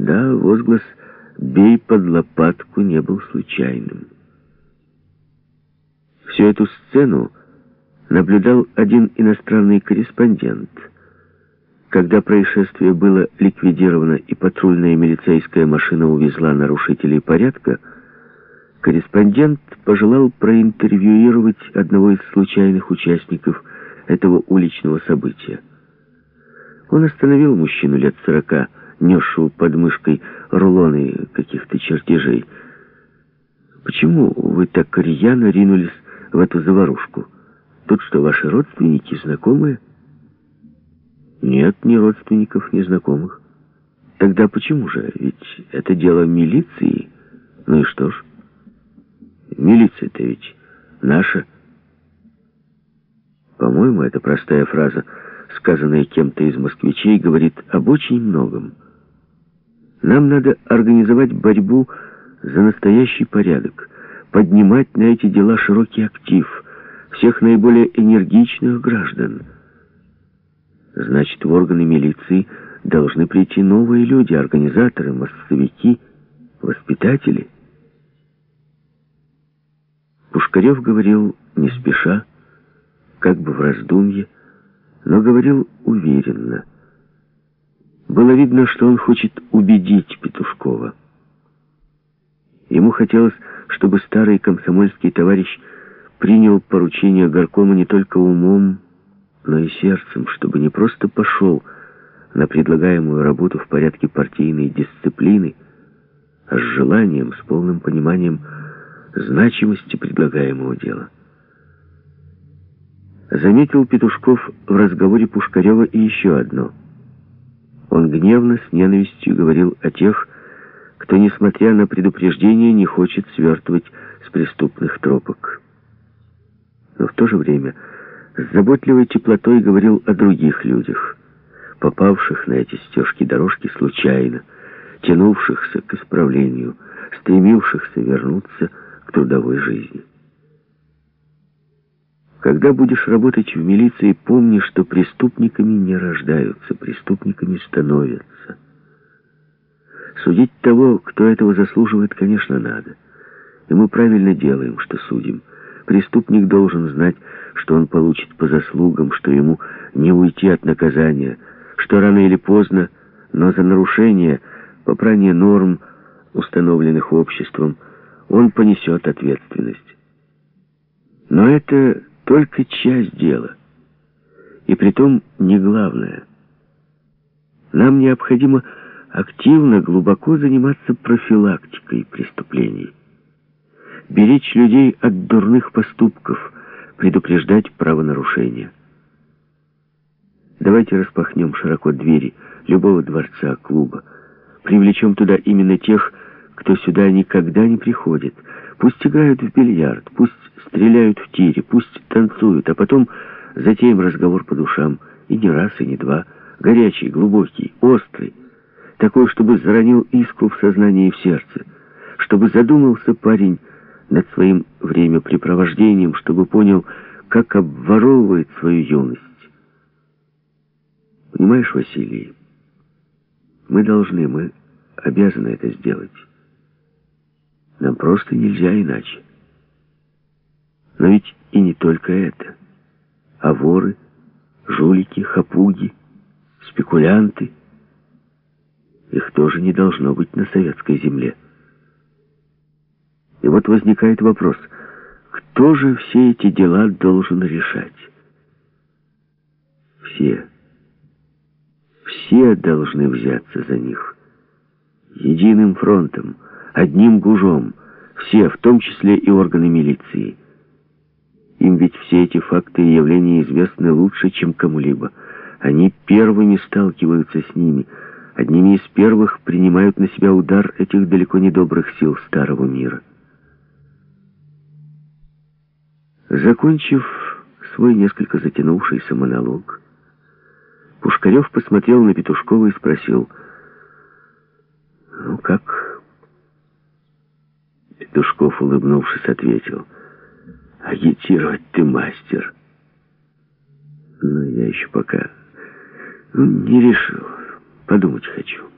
Да, возглас «бей под лопатку» не был случайным. Всю эту сцену наблюдал один иностранный корреспондент. Когда происшествие было ликвидировано и патрульная милицейская машина увезла нарушителей порядка, корреспондент пожелал проинтервьюировать одного из случайных участников этого уличного события. Он остановил мужчину лет сорока, несшего под мышкой рулоны каких-то чертежей. «Почему вы так рьяно ринулись в эту заварушку? Тут что, ваши родственники, знакомые?» «Нет, ни родственников, ни знакомых». «Тогда почему же? Ведь это дело милиции. Ну и что ж? Милиция-то ведь наша». По-моему, эта простая фраза, сказанная кем-то из москвичей, говорит об очень многом. Нам надо организовать борьбу за настоящий порядок, поднимать на эти дела широкий актив всех наиболее энергичных граждан. Значит, в органы милиции должны прийти новые люди, организаторы, массовики, воспитатели. Пушкарев говорил не спеша, как бы в раздумье, но говорил уверенно. Было видно, что он хочет убедить Петушкова. Ему хотелось, чтобы старый комсомольский товарищ принял поручение горкома не только умом, но и сердцем, чтобы не просто пошел на предлагаемую работу в порядке партийной дисциплины, а с желанием, с полным пониманием значимости предлагаемого дела. Заметил Петушков в разговоре Пушкарева и еще одно — он гневно, с ненавистью говорил о тех, кто, несмотря на предупреждение, не хочет свертывать с преступных тропок. Но в то же время с заботливой теплотой говорил о других людях, попавших на эти стежки-дорожки случайно, тянувшихся к исправлению, стремившихся вернуться к трудовой жизни. Когда будешь работать в милиции, помни, что преступниками не рождаются, преступниками становятся. Судить того, кто этого заслуживает, конечно, надо. И мы правильно делаем, что судим. Преступник должен знать, что он получит по заслугам, что ему не уйти от наказания, что рано или поздно, но за нарушение, попрание норм, установленных обществом, он понесет ответственность. Но это только часть дела. И притом не главное. Нам необходимо активно, глубоко заниматься профилактикой преступлений. Беречь людей от дурных поступков, предупреждать правонарушения. Давайте распахнем широко двери любого дворца, клуба. Привлечем туда именно тех, кто сюда никогда не приходит. Пусть играют в бильярд, пусть стреляют в тире, пусть танцуют, а потом затеем разговор по душам. И не раз, и не два. Горячий, глубокий, острый. Такой, чтобы заронил искру в сознание и в сердце. Чтобы задумался парень над своим времяпрепровождением, чтобы понял, как обворовывает свою юность. Понимаешь, Василий, мы должны, мы обязаны это сделать. Нам просто нельзя иначе. Но ведь и не только это. А воры, жулики, хапуги, спекулянты. Их тоже не должно быть на советской земле. И вот возникает вопрос, кто же все эти дела должен решать? Все. Все должны взяться за них. Единым фронтом, одним гужом. Все, в том числе и органы милиции. Им ведь все эти факты и явления известны лучше, чем кому-либо. Они первыми сталкиваются с ними, одними из первых принимают на себя удар этих далеко не добрых сил старого мира. Закончив свой несколько затянувшийся монолог, Пушкарев посмотрел на Петушкова и спросил, «Ну как?» Петушков, улыбнувшись, ответил, — Агитировать ты мастер. Но я еще пока ну, не решил. Подумать хочу.